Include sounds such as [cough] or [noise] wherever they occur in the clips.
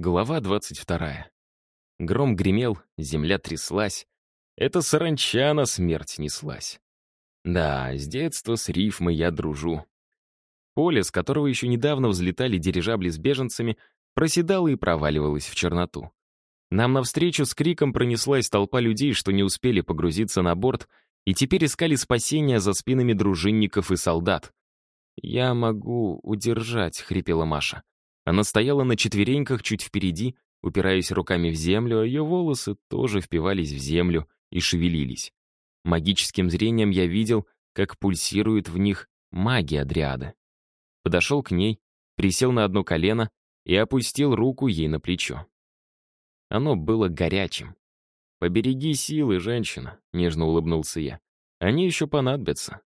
Глава 22. Гром гремел, земля тряслась. Это саранча на смерть неслась. Да, с детства с рифмой я дружу. Поле, с которого еще недавно взлетали дирижабли с беженцами, проседало и проваливалось в черноту. Нам навстречу с криком пронеслась толпа людей, что не успели погрузиться на борт, и теперь искали спасения за спинами дружинников и солдат. «Я могу удержать», — хрипела Маша. Она стояла на четвереньках чуть впереди, упираясь руками в землю, а ее волосы тоже впивались в землю и шевелились. Магическим зрением я видел, как пульсирует в них магия Адриады. Подошел к ней, присел на одно колено и опустил руку ей на плечо. Оно было горячим. «Побереги силы, женщина», — нежно улыбнулся я. «Они еще понадобятся».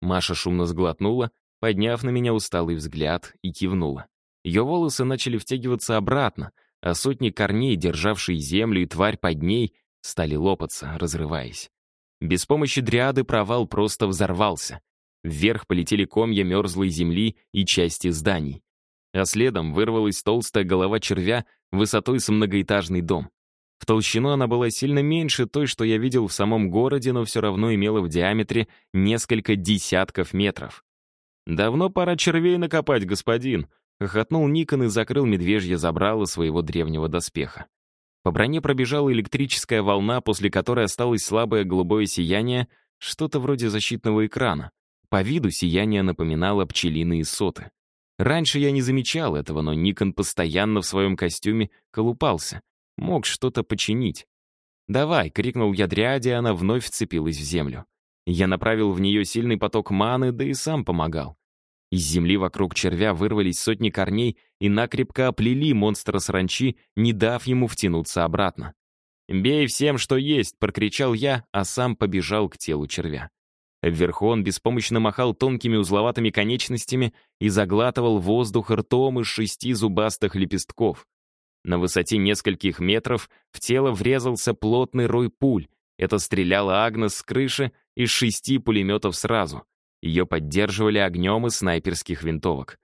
Маша шумно сглотнула, подняв на меня усталый взгляд, и кивнула. Ее волосы начали втягиваться обратно, а сотни корней, державшие землю и тварь под ней, стали лопаться, разрываясь. Без помощи дриады провал просто взорвался. Вверх полетели комья мерзлой земли и части зданий. А следом вырвалась толстая голова червя высотой с многоэтажный дом. В толщину она была сильно меньше той, что я видел в самом городе, но все равно имела в диаметре несколько десятков метров. «Давно пора червей накопать, господин», Хохотнул Никон и закрыл медвежье забрало своего древнего доспеха. По броне пробежала электрическая волна, после которой осталось слабое голубое сияние, что-то вроде защитного экрана. По виду сияние напоминало пчелиные соты. Раньше я не замечал этого, но Никон постоянно в своем костюме колупался. Мог что-то починить. «Давай!» — крикнул я дряде, и она вновь вцепилась в землю. Я направил в нее сильный поток маны, да и сам помогал. Из земли вокруг червя вырвались сотни корней и накрепко оплели монстра саранчи, не дав ему втянуться обратно. «Бей всем, что есть!» — прокричал я, а сам побежал к телу червя. Вверху он беспомощно махал тонкими узловатыми конечностями и заглатывал воздух ртом из шести зубастых лепестков. На высоте нескольких метров в тело врезался плотный рой пуль. Это стреляла Агнес с крыши из шести пулеметов сразу. Ее поддерживали огнем из снайперских винтовок.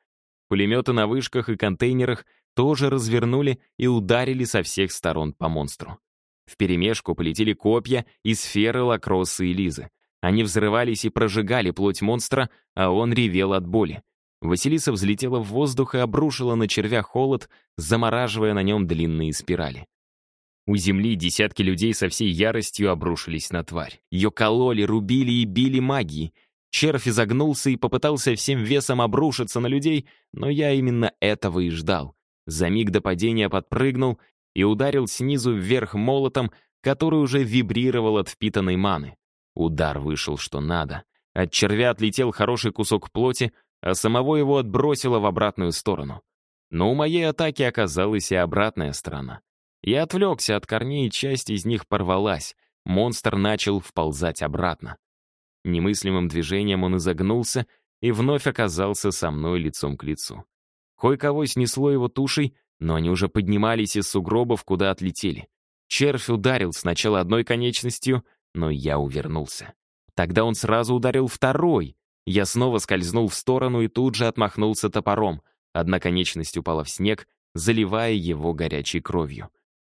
Пулеметы на вышках и контейнерах тоже развернули и ударили со всех сторон по монстру. Вперемешку полетели копья и сферы лакроссы и лизы. Они взрывались и прожигали плоть монстра, а он ревел от боли. Василиса взлетела в воздух и обрушила на червя холод, замораживая на нем длинные спирали. У земли десятки людей со всей яростью обрушились на тварь. Ее кололи, рубили и били магией, Червь изогнулся и попытался всем весом обрушиться на людей, но я именно этого и ждал. За миг до падения подпрыгнул и ударил снизу вверх молотом, который уже вибрировал от впитанной маны. Удар вышел что надо. От червя отлетел хороший кусок плоти, а самого его отбросило в обратную сторону. Но у моей атаки оказалась и обратная сторона. Я отвлекся от корней, и часть из них порвалась. Монстр начал вползать обратно. Немыслимым движением он изогнулся и вновь оказался со мной лицом к лицу. Кое-кого снесло его тушей, но они уже поднимались из сугробов, куда отлетели. Червь ударил сначала одной конечностью, но я увернулся. Тогда он сразу ударил второй. Я снова скользнул в сторону и тут же отмахнулся топором. Одна конечность упала в снег, заливая его горячей кровью.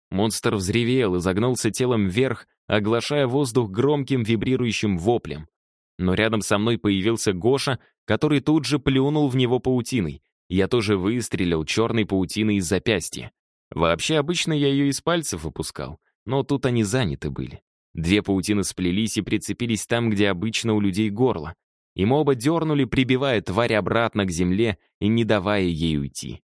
Монстр взревел и загнулся телом вверх, оглашая воздух громким вибрирующим воплем. Но рядом со мной появился Гоша, который тут же плюнул в него паутиной. Я тоже выстрелил черной паутиной из запястья. Вообще, обычно я ее из пальцев выпускал, но тут они заняты были. Две паутины сплелись и прицепились там, где обычно у людей горло. И мы оба дернули, прибивая тварь обратно к земле и не давая ей уйти.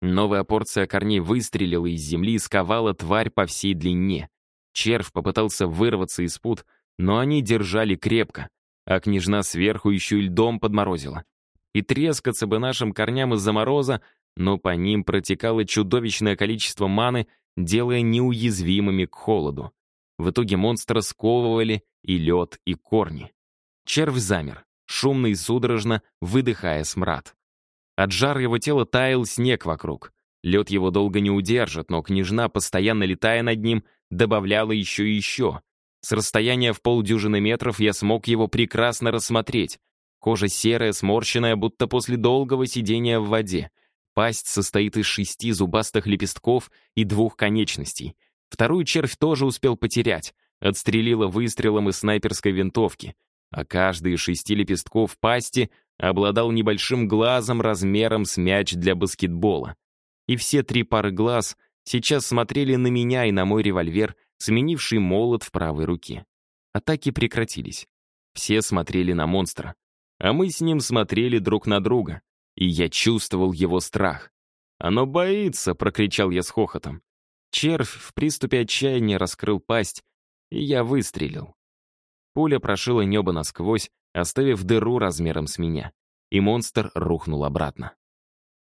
Новая порция корней выстрелила из земли и сковала тварь по всей длине. Червь попытался вырваться из пут, но они держали крепко, а княжна сверху еще и льдом подморозила. И трескаться бы нашим корням из-за мороза, но по ним протекало чудовищное количество маны, делая неуязвимыми к холоду. В итоге монстра сковывали и лед, и корни. Червь замер, шумно и судорожно, выдыхая смрад. От жара его тела таял снег вокруг. Лед его долго не удержит, но княжна, постоянно летая над ним, добавляла еще и еще, с расстояния в полдюжины метров я смог его прекрасно рассмотреть. Кожа серая, сморщенная, будто после долгого сидения в воде. Пасть состоит из шести зубастых лепестков и двух конечностей. Вторую червь тоже успел потерять, отстрелила выстрелом из снайперской винтовки, а каждый из шести лепестков пасти обладал небольшим глазом размером с мяч для баскетбола. И все три пары глаз сейчас смотрели на меня и на мой револьвер, сменивший молот в правой руке. Атаки прекратились. Все смотрели на монстра. А мы с ним смотрели друг на друга. И я чувствовал его страх. «Оно боится!» — прокричал я с хохотом. Червь в приступе отчаяния раскрыл пасть, и я выстрелил. Пуля прошила небо насквозь, оставив дыру размером с меня. И монстр рухнул обратно.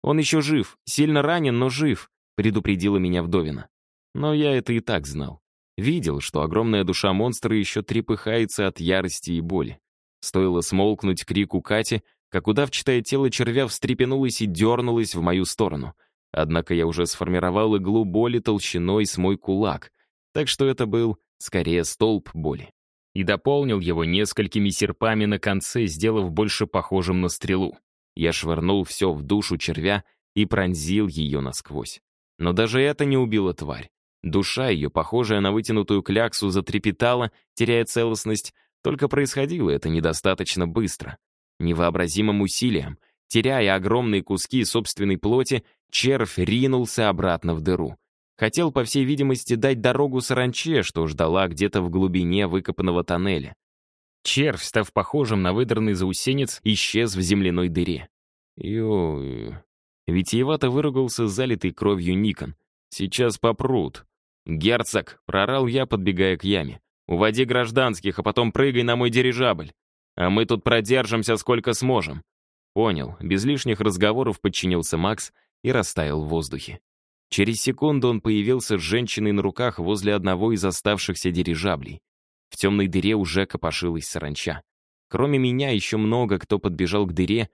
«Он еще жив, сильно ранен, но жив», — предупредила меня вдовина. Но я это и так знал. Видел, что огромная душа монстра еще трепыхается от ярости и боли. Стоило смолкнуть крику Кати, как удавчатое тело червя встрепенулось и дернулось в мою сторону. Однако я уже сформировал иглу боли толщиной с мой кулак, так что это был скорее столб боли. И дополнил его несколькими серпами на конце, сделав больше похожим на стрелу. Я швырнул все в душу червя и пронзил ее насквозь. Но даже это не убило тварь. Душа ее, похожая на вытянутую кляксу, затрепетала, теряя целостность, только происходило это недостаточно быстро. Невообразимым усилием, теряя огромные куски собственной плоти, червь ринулся обратно в дыру. Хотел, по всей видимости, дать дорогу саранче, что ждала где-то в глубине выкопанного тоннеля. Червь, став похожим на выдранный заусенец, исчез в земляной дыре. Ё... Витиевато выругался залитый кровью Никон. «Сейчас попрут». «Герцог!» — прорал я, подбегая к яме. «Уводи гражданских, а потом прыгай на мой дирижабль. А мы тут продержимся сколько сможем». Понял. Без лишних разговоров подчинился Макс и растаял в воздухе. Через секунду он появился с женщиной на руках возле одного из оставшихся дирижаблей. В темной дыре уже копошилась саранча. Кроме меня еще много кто подбежал к дыре,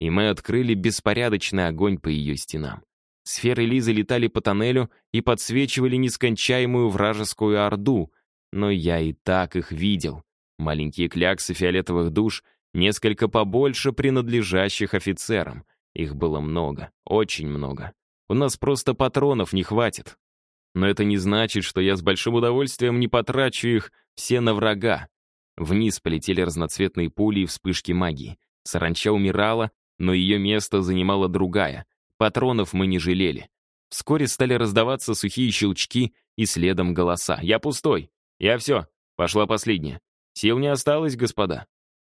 и мы открыли беспорядочный огонь по ее стенам. Сферы Лизы летали по тоннелю и подсвечивали нескончаемую вражескую орду, но я и так их видел. Маленькие кляксы фиолетовых душ, несколько побольше принадлежащих офицерам. Их было много, очень много. У нас просто патронов не хватит. Но это не значит, что я с большим удовольствием не потрачу их все на врага. Вниз полетели разноцветные пули и вспышки магии. Саранча умирала, но ее место занимала другая. Патронов мы не жалели. Вскоре стали раздаваться сухие щелчки и следом голоса. «Я пустой! Я все! Пошла последняя! Сил не осталось, господа!»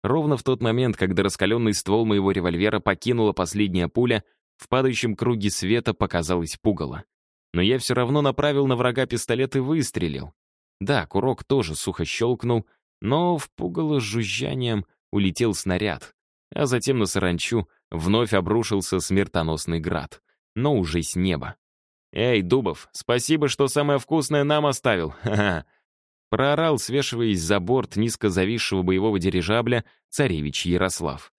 Ровно в тот момент, когда раскаленный ствол моего револьвера покинула последняя пуля, в падающем круге света показалось пугало. Но я все равно направил на врага пистолет и выстрелил. Да, курок тоже сухо щелкнул, но в пугало с жужжанием улетел снаряд. А затем на саранчу вновь обрушился смертоносный град, но уже с неба. «Эй, Дубов, спасибо, что самое вкусное нам оставил! [laughs] Ха-ха!» Проорал, свешиваясь за борт низко зависшего боевого дирижабля, царевич Ярослав.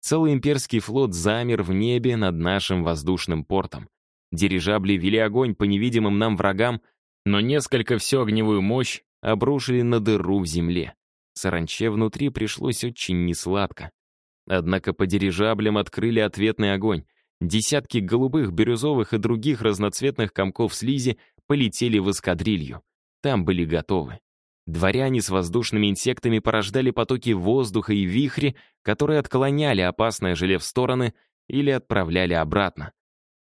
Целый имперский флот замер в небе над нашим воздушным портом. Дирижабли вели огонь по невидимым нам врагам, но несколько всю огневую мощь обрушили на дыру в земле. Саранче внутри пришлось очень несладко. Однако по дирижаблям открыли ответный огонь. Десятки голубых, бирюзовых и других разноцветных комков слизи полетели в эскадрилью. Там были готовы. Дворяне с воздушными инсектами порождали потоки воздуха и вихри, которые отклоняли опасное желе в стороны или отправляли обратно.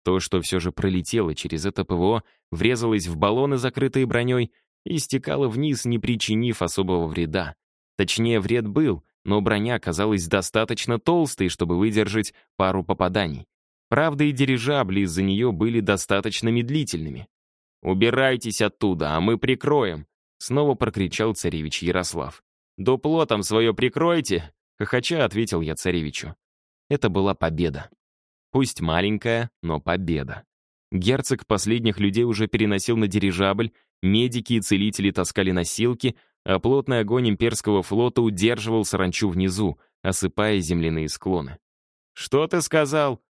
То, что все же пролетело через это ПВО, врезалось в баллоны, закрытые броней, и стекало вниз, не причинив особого вреда. Точнее, вред был, но броня оказалась достаточно толстой, чтобы выдержать пару попаданий. Правда, и дирижабли из-за нее были достаточно медлительными. «Убирайтесь оттуда, а мы прикроем», Снова прокричал царевич Ярослав. «Дуплотом свое прикройте!» Хохоча ответил я царевичу. Это была победа. Пусть маленькая, но победа. Герцог последних людей уже переносил на дирижабль, медики и целители таскали носилки, а плотный огонь имперского флота удерживал саранчу внизу, осыпая земляные склоны. «Что ты сказал?»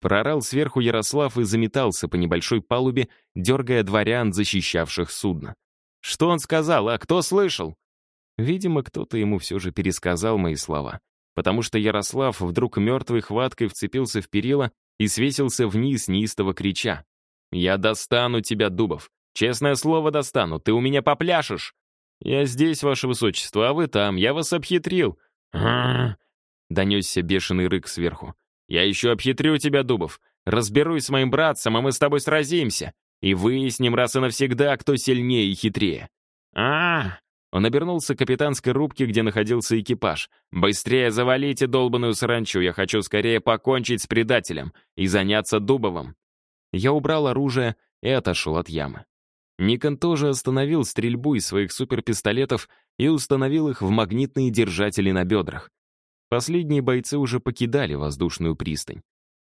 Прорал сверху Ярослав и заметался по небольшой палубе, дергая дворян, защищавших судно. Что он сказал, а кто слышал? Видимо, кто-то ему все же пересказал мои слова, потому что Ярослав вдруг мертвой хваткой вцепился в перила и свесился вниз, неистово крича. «Я достану тебя, Дубов! Честное слово достану, ты у меня попляшешь!» «Я здесь, ваше высочество, а вы там, я вас обхитрил!» Донесся бешеный рык сверху. «Я еще обхитрю тебя, Дубов! Разберусь с моим братцем, а мы с тобой сразимся! И выясним раз и навсегда, кто сильнее и хитрее!» а Он обернулся к капитанской рубке, где находился экипаж. «Быстрее завалите долбаную саранчу, я хочу скорее покончить с предателем и заняться Дубовым!» Я убрал оружие и отошел от ямы. Никон тоже остановил стрельбу из своих суперпистолетов и установил их в магнитные держатели на бедрах. Последние бойцы уже покидали воздушную пристань.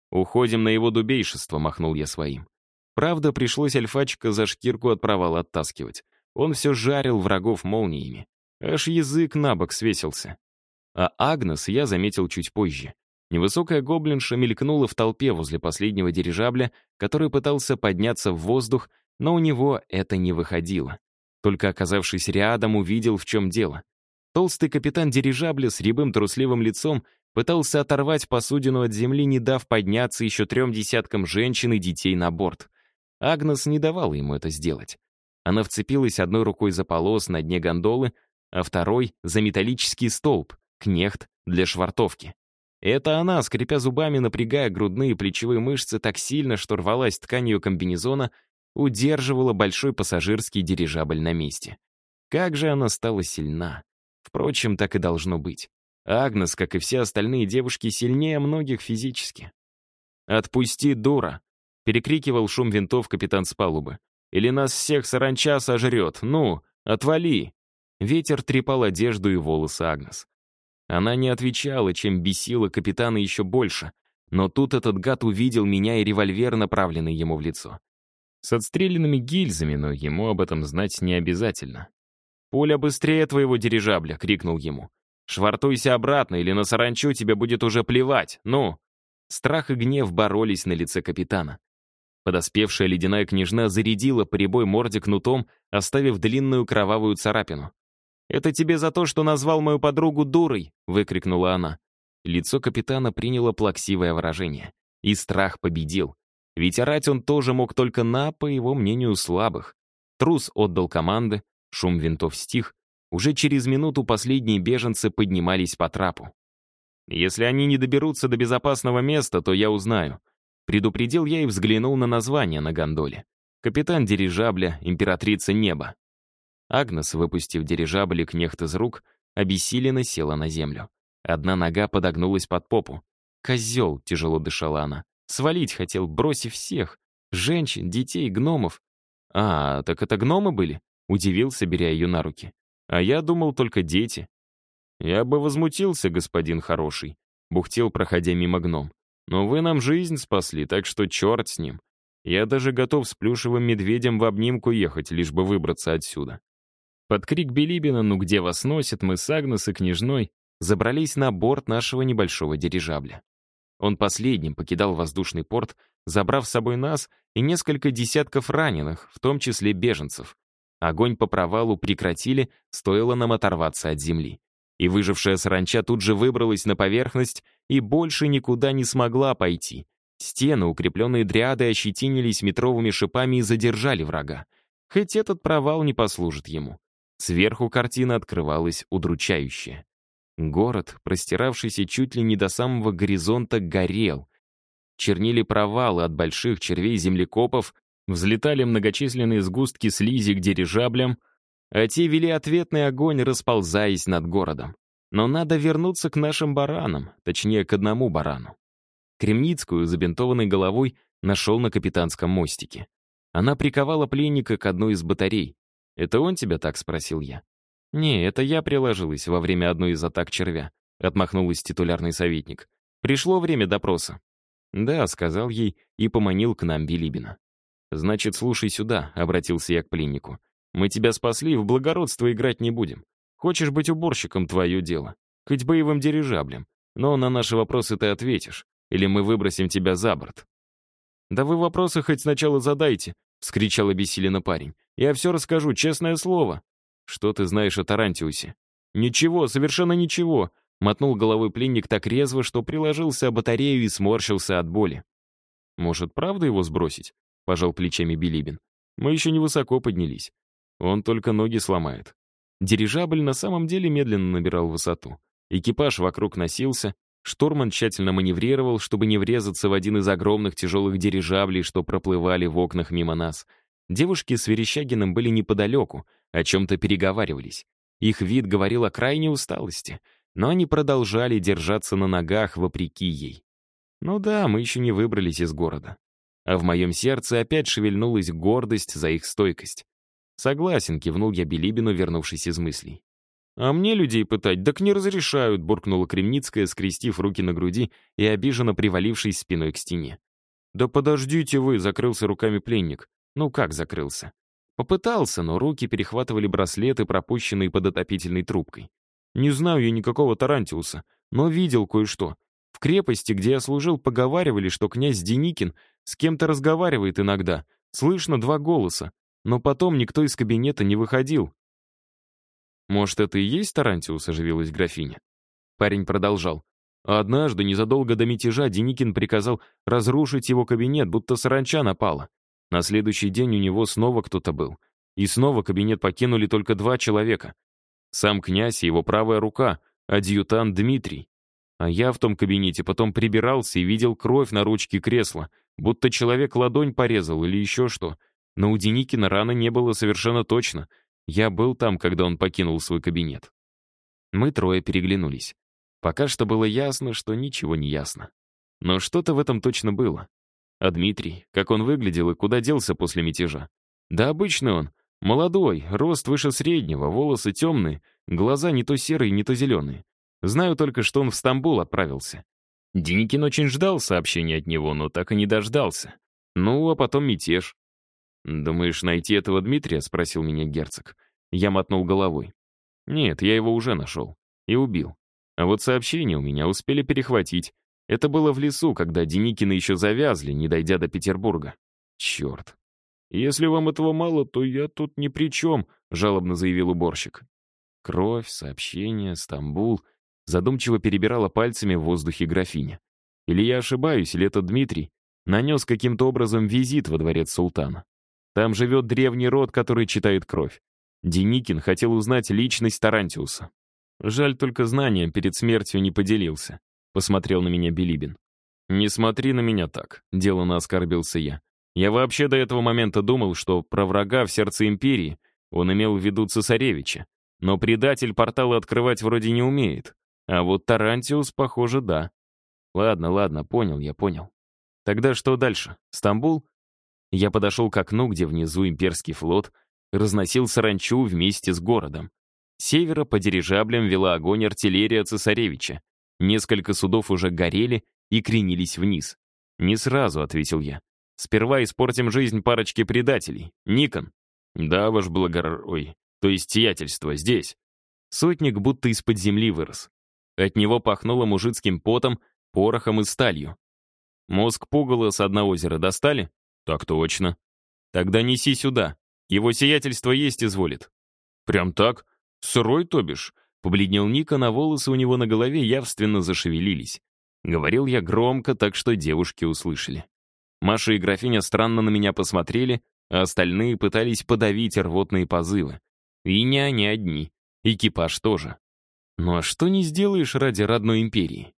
«Уходим на его дубейшество», — махнул я своим. Правда, пришлось альфачика за шкирку от провала оттаскивать. Он все жарил врагов молниями. Аж язык на бок свесился. А Агнес я заметил чуть позже. Невысокая гоблинша мелькнула в толпе возле последнего дирижабля, который пытался подняться в воздух, но у него это не выходило. Только оказавшись рядом, увидел, в чем дело. Толстый капитан дирижабля с рябым трусливым лицом пытался оторвать посудину от земли, не дав подняться еще трем десяткам женщин и детей на борт. Агнес не давала ему это сделать. Она вцепилась одной рукой за полос на дне гондолы, а второй — за металлический столб, кнехт для швартовки. Это она, скрипя зубами, напрягая грудные и плечевые мышцы так сильно, что рвалась ткань ее комбинезона, удерживала большой пассажирский дирижабль на месте. Как же она стала сильна. Впрочем, так и должно быть. Агнес, как и все остальные девушки, сильнее многих физически. «Отпусти, дура!» — перекрикивал шум винтов капитан с палубы. «Или нас всех саранча сожрет! Ну, отвали!» Ветер трепал одежду и волосы Агнес. Она не отвечала, чем бесила капитана еще больше, но тут этот гад увидел меня и револьвер, направленный ему в лицо с отстрелянными гильзами, но ему об этом знать не обязательно. «Пуля быстрее твоего дирижабля!» — крикнул ему. «Швартуйся обратно, или на саранчу тебе будет уже плевать! Ну!» Страх и гнев боролись на лице капитана. Подоспевшая ледяная княжна зарядила прибой морде кнутом, оставив длинную кровавую царапину. «Это тебе за то, что назвал мою подругу дурой!» — выкрикнула она. Лицо капитана приняло плаксивое выражение. И страх победил. Ведь орать он тоже мог только на, по его мнению, слабых. Трус отдал команды, шум винтов стих. Уже через минуту последние беженцы поднимались по трапу. «Если они не доберутся до безопасного места, то я узнаю». Предупредил я и взглянул на название на гондоле. «Капитан дирижабля, императрица неба». Агнес, выпустив дирижабль кнехт из рук, обессиленно села на землю. Одна нога подогнулась под попу. «Козел!» — тяжело дышала она. Свалить хотел, бросив всех. Женщин, детей, гномов. «А, так это гномы были?» Удивился, беря ее на руки. «А я думал, только дети». «Я бы возмутился, господин хороший», — бухтел, проходя мимо гном. «Но вы нам жизнь спасли, так что черт с ним. Я даже готов с плюшевым медведем в обнимку ехать, лишь бы выбраться отсюда». Под крик Белибина «Ну где вас носит?» мы с Агнес и княжной забрались на борт нашего небольшого дирижабля. Он последним покидал воздушный порт, забрав с собой нас и несколько десятков раненых, в том числе беженцев. Огонь по провалу прекратили, стоило нам оторваться от земли. И выжившая саранча тут же выбралась на поверхность и больше никуда не смогла пойти. Стены, укрепленные дриадой, ощетинились метровыми шипами и задержали врага. Хоть этот провал не послужит ему. Сверху картина открывалась удручающая. Город, простиравшийся чуть ли не до самого горизонта, горел. Чернили провалы от больших червей-землекопов, взлетали многочисленные сгустки слизи к дирижаблям, а те вели ответный огонь, расползаясь над городом. Но надо вернуться к нашим баранам, точнее, к одному барану. Кремницкую, забинтованной головой, нашел на капитанском мостике. Она приковала пленника к одной из батарей. «Это он тебя так?» — спросил я. «Не, это я приложилась во время одной из атак червя», — отмахнулась титулярный советник. «Пришло время допроса». «Да», — сказал ей и поманил к нам Билибина. «Значит, слушай сюда», — обратился я к пленнику. «Мы тебя спасли, в благородство играть не будем. Хочешь быть уборщиком — твое дело. Хоть боевым дирижаблем. Но на наши вопросы ты ответишь, или мы выбросим тебя за борт». «Да вы вопросы хоть сначала задайте», — вскричал обессиленно парень. «Я все расскажу, честное слово». «Что ты знаешь о Тарантиусе?» «Ничего, совершенно ничего», — мотнул головой пленник так резво, что приложился о батарею и сморщился от боли. «Может, правда его сбросить?» — пожал плечами Билибин. «Мы еще не высоко поднялись. Он только ноги сломает». Дирижабль на самом деле медленно набирал высоту. Экипаж вокруг носился, штурман тщательно маневрировал, чтобы не врезаться в один из огромных тяжелых дирижаблей, что проплывали в окнах мимо нас. Девушки с Верещагиным были неподалеку, о чем-то переговаривались. Их вид говорил о крайней усталости, но они продолжали держаться на ногах вопреки ей. Ну да, мы еще не выбрались из города. А в моем сердце опять шевельнулась гордость за их стойкость. «Согласен», — кивнул я Билибину, вернувшись из мыслей. «А мне людей пытать так не разрешают», — буркнула Кремницкая, скрестив руки на груди и обиженно привалившись спиной к стене. «Да подождите вы», — закрылся руками пленник. «Ну как закрылся?» Попытался, но руки перехватывали браслеты, пропущенные под отопительной трубкой. Не знаю я никакого Тарантиуса, но видел кое-что. В крепости, где я служил, поговаривали, что князь Деникин с кем-то разговаривает иногда. Слышно два голоса. Но потом никто из кабинета не выходил. «Может, это и есть Тарантиус?» — оживилась графиня. Парень продолжал. Однажды, незадолго до мятежа, Деникин приказал разрушить его кабинет, будто саранча напала. На следующий день у него снова кто-то был. И снова кабинет покинули только два человека. Сам князь и его правая рука, адъютант Дмитрий. А я в том кабинете потом прибирался и видел кровь на ручке кресла, будто человек ладонь порезал или еще что. Но у Деникина раны не было совершенно точно. Я был там, когда он покинул свой кабинет. Мы трое переглянулись. Пока что было ясно, что ничего не ясно. Но что-то в этом точно было. А Дмитрий, как он выглядел и куда делся после мятежа? Да обычный он. Молодой, рост выше среднего, волосы темные, глаза не то серые, не то зеленые. Знаю только, что он в Стамбул отправился. Деникин очень ждал сообщения от него, но так и не дождался. Ну, а потом мятеж. «Думаешь, найти этого Дмитрия?» — спросил меня герцог. Я мотнул головой. «Нет, я его уже нашел. И убил. А вот сообщения у меня успели перехватить. Это было в лесу, когда Деникины еще завязли, не дойдя до Петербурга. Черт. «Если вам этого мало, то я тут ни при чем», — жалобно заявил уборщик. Кровь, сообщение, Стамбул — Задумчиво перебирала пальцами в воздухе графиня. Или я ошибаюсь, или это Дмитрий нанес каким-то образом визит во дворец султана. Там живет древний род, который читает кровь. Деникин хотел узнать личность Тарантиуса. Жаль, только знанием перед смертью не поделился. Посмотрел на меня Билибин. «Не смотри на меня так», — деланно оскорбился я. Я вообще до этого момента думал, что про врага в сердце империи он имел в виду цесаревича. Но предатель порталы открывать вроде не умеет. А вот Тарантиус, похоже, да. Ладно, ладно, понял, я понял. Тогда что дальше? Стамбул? Я подошел к окну, где внизу имперский флот разносил саранчу вместе с городом. С севера по дирижаблям вела огонь артиллерия цесаревича. Несколько судов уже горели и кренились вниз. «Не сразу», — ответил я. «Сперва испортим жизнь парочке предателей. Никон». «Да, ваш благор... То есть сиятельство, здесь». Сотник будто из-под земли вырос. От него пахнуло мужицким потом, порохом и сталью. Мозг пугало с одного озера достали? Так точно. Тогда неси сюда. Его сиятельство есть изволит. Прям так? Сырой, то бишь? Побледнел Ника, на волосы у него на голове явственно зашевелились. Говорил я громко, так что девушки услышали. Маша и графиня странно на меня посмотрели, а остальные пытались подавить рвотные позывы. И не они одни. Экипаж тоже. Ну а что не сделаешь ради родной империи?